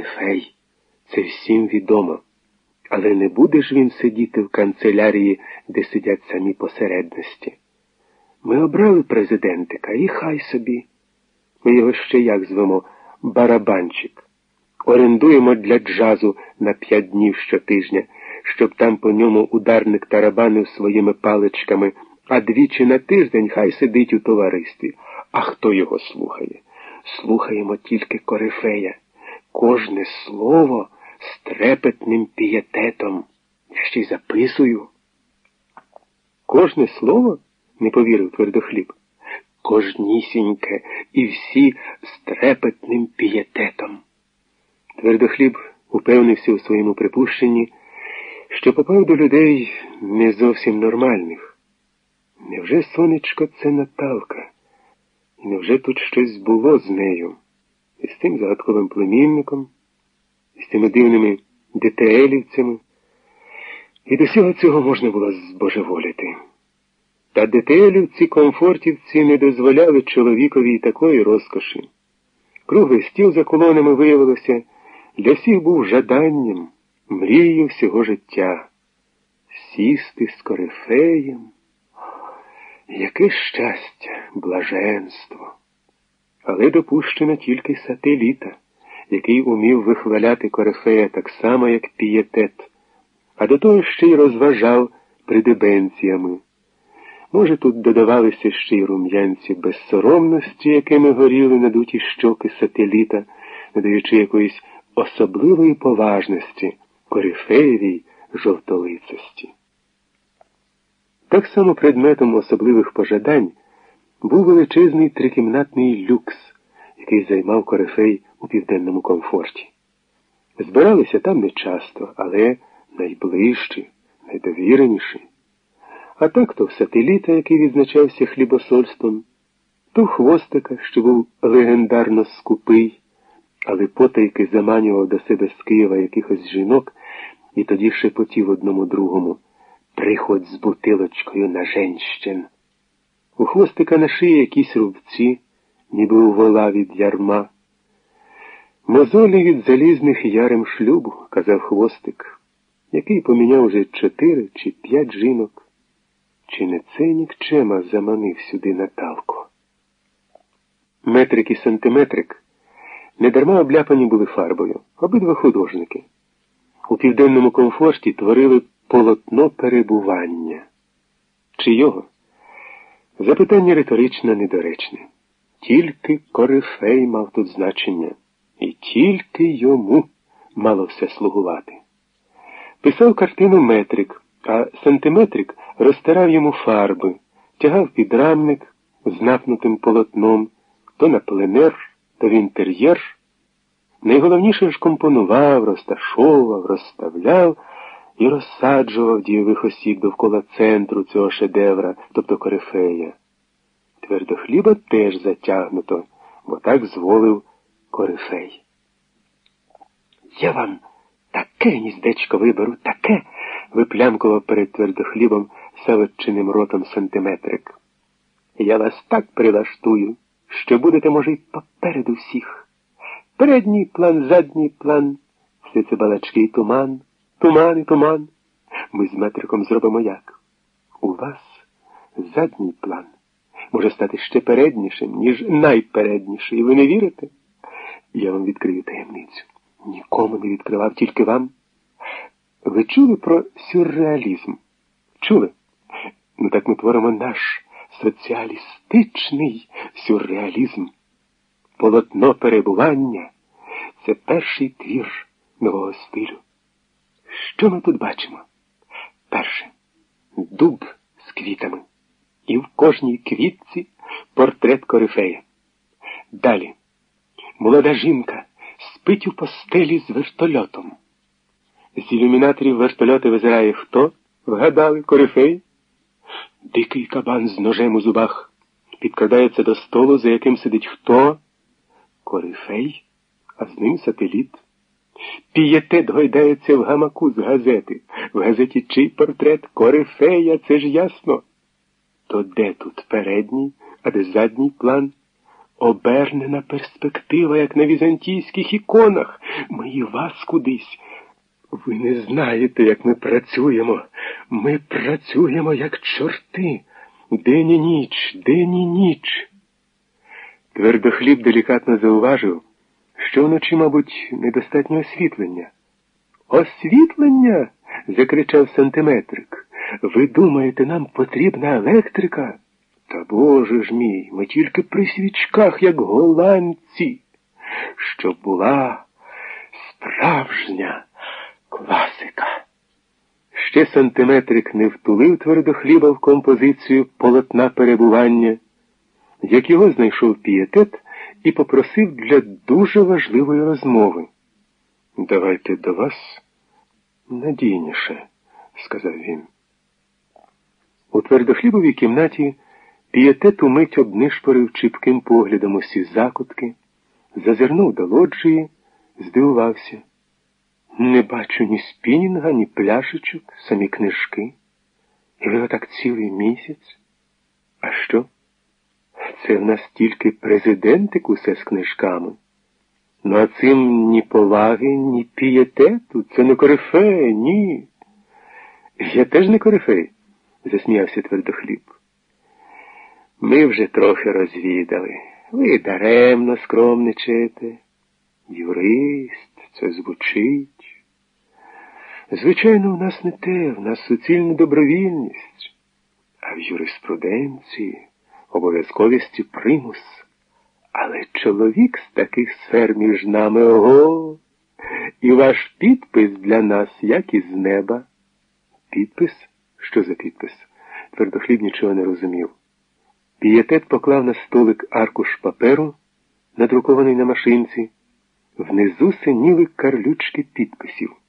корифей. Це всім відомо. Але не буде ж він сидіти в канцелярії, де сидять самі посередності. Ми обрали президентика і хай собі. Ми його ще як звемо барабанчик. Орендуємо для джазу на п'ять днів щотижня, щоб там по ньому ударник тарабанив своїми паличками, а двічі на тиждень хай сидить у товаристві. А хто його слухає? Слухаємо тільки корифея. Кожне слово з трепетним пієтетом. Я ще й записую. Кожне слово? не повірив твердохліб. Кожнісіньке і всі з трепетним пієтетом. Твердохліб упевнився у своєму припущенні, що попав до людей не зовсім нормальних. Невже сонечко це Наталка? І невже тут щось було з нею? З тим загадковим племінником, з тими дивними ДТЛівцями? І до всього цього можна було збожеволіти. Та ДТЛівці, комфортівці не дозволяли чоловікові такої розкоші. Круглий стіл за колонами виявилося, для всіх був жаданням, мрією всього життя. Сісти з корифеєм. Яке щастя, блаженство. Але допущено тільки сателіта, який умів вихваляти корифея так само, як пієтет, а до того ще й розважав придебенціями. Може, тут додавалися ще й рум'янці безсоромності, якими горіли надуті щоки сателіта, надаючи якоїсь особливої поважності корифеєвій жовтолицості. Так само предметом особливих пожадань був величезний трикімнатний люкс, який займав корифей у південному комфорті. Збиралися там не часто, але найближчі, найдовіреніші. А так то в сателіта, який відзначався хлібосольством, то хвостика, що був легендарно скупий, але потайки заманював до себе з Києва якихось жінок і тоді шепотів одному другому приходь з бутилочкою на женщин. У хвостика на шиї якісь рубці, ніби у вола від ярма. Мозолі від залізних ярем шлюбу, казав хвостик, який поміняв уже чотири чи п'ять жінок. Чи не це нікчема заманив сюди Наталку? Метрик і сантиметрик недарма обляпані були фарбою, обидва художники. У південному комфорті творили полотно перебування. Чи його? Запитання риторично недоречне. Тільки корифей мав тут значення, і тільки йому мало все слугувати. Писав картину метрик, а сантиметрик розтирав йому фарби, тягав підрамник з напнутим полотном то на пленер, то в інтер'єр. Найголовніше ж компонував, розташовував, розставляв і розсаджував дієвих осіб довкола центру цього шедевра, тобто корифея. Твердохліба теж затягнуто, бо так зволив корифей. Я вам таке гніздечко виберу, таке, виплямкував перед твердохлібом савочиним ротом сантиметрик. Я вас так прилаштую, що будете, може, й попереду всіх. Передній план, задній план, все це балачки туман, туман і туман. Ми з метриком зробимо як? У вас задній план може стати ще переднішим, ніж найпередніший. Ви не вірите? Я вам відкрию таємницю. Нікому не відкривав, тільки вам. Ви чули про сюрреалізм? Чули? Ну так ми творимо наш соціалістичний сюрреалізм. Полотно перебування це перший твір нового стилю. Що ми тут бачимо? Перше дуб з квітами. І в кожній квітці портрет корифея. Далі молода жінка спить у постелі з вертольотом. З ілюмінаторів вертольоти визирає хто? Вгадали, корифей? Дикий кабан з ножем у зубах підкрадається до столу, за яким сидить хто? Корифей, а з ним сателіт. Пієтет гойдається в гамаку з газети. В газеті чий портрет корифея, це ж ясно. То де тут передній, а де задній план? обернена перспектива, як на візантійських іконах. Ми і вас кудись. Ви не знаєте, як ми працюємо. Ми працюємо, як чорти. День і ніч, день і ніч. Твердохліб делікатно зауважив, що вночі, мабуть, недостатньо освітлення. Освітлення? закричав сантиметрик. Ви думаєте, нам потрібна електрика? Та боже ж мій, ми тільки при свічках, як голландці, щоб була справжня класика. Ще сантиметрик не втулив твердохліба в композицію полотна перебування, як його знайшов пієтет і попросив для дуже важливої розмови. Давайте до вас надійніше, сказав він. У твердохлібовій кімнаті пієтет умить обнишпорив чіпким поглядом усі закутки, зазирнув до лоджії, здивувався. Не бачу ні спінінга, ні пляшечок, самі книжки. І ви отак цілий місяць. А що? Це в нас тільки президентик усе з книжками. Ну, а цим ні поваги, ні пієтету, це не корифей, ні. Я теж не корифей, засміявся твердохліб. Ми вже трохи розвідали. Ви даремно скромничаєте. Юрист, це звучить. Звичайно, в нас не те, в нас суцільна добровільність, а в юриспруденції обов'язковісті примус. Але чоловік з таких сфер між нами ого, і ваш підпис для нас, як із неба. Підпис? Що за підпис? Твердохліб нічого не розумів. Пієтет поклав на столик аркуш паперу, надрукований на машинці. Внизу синіли карлючки підписів.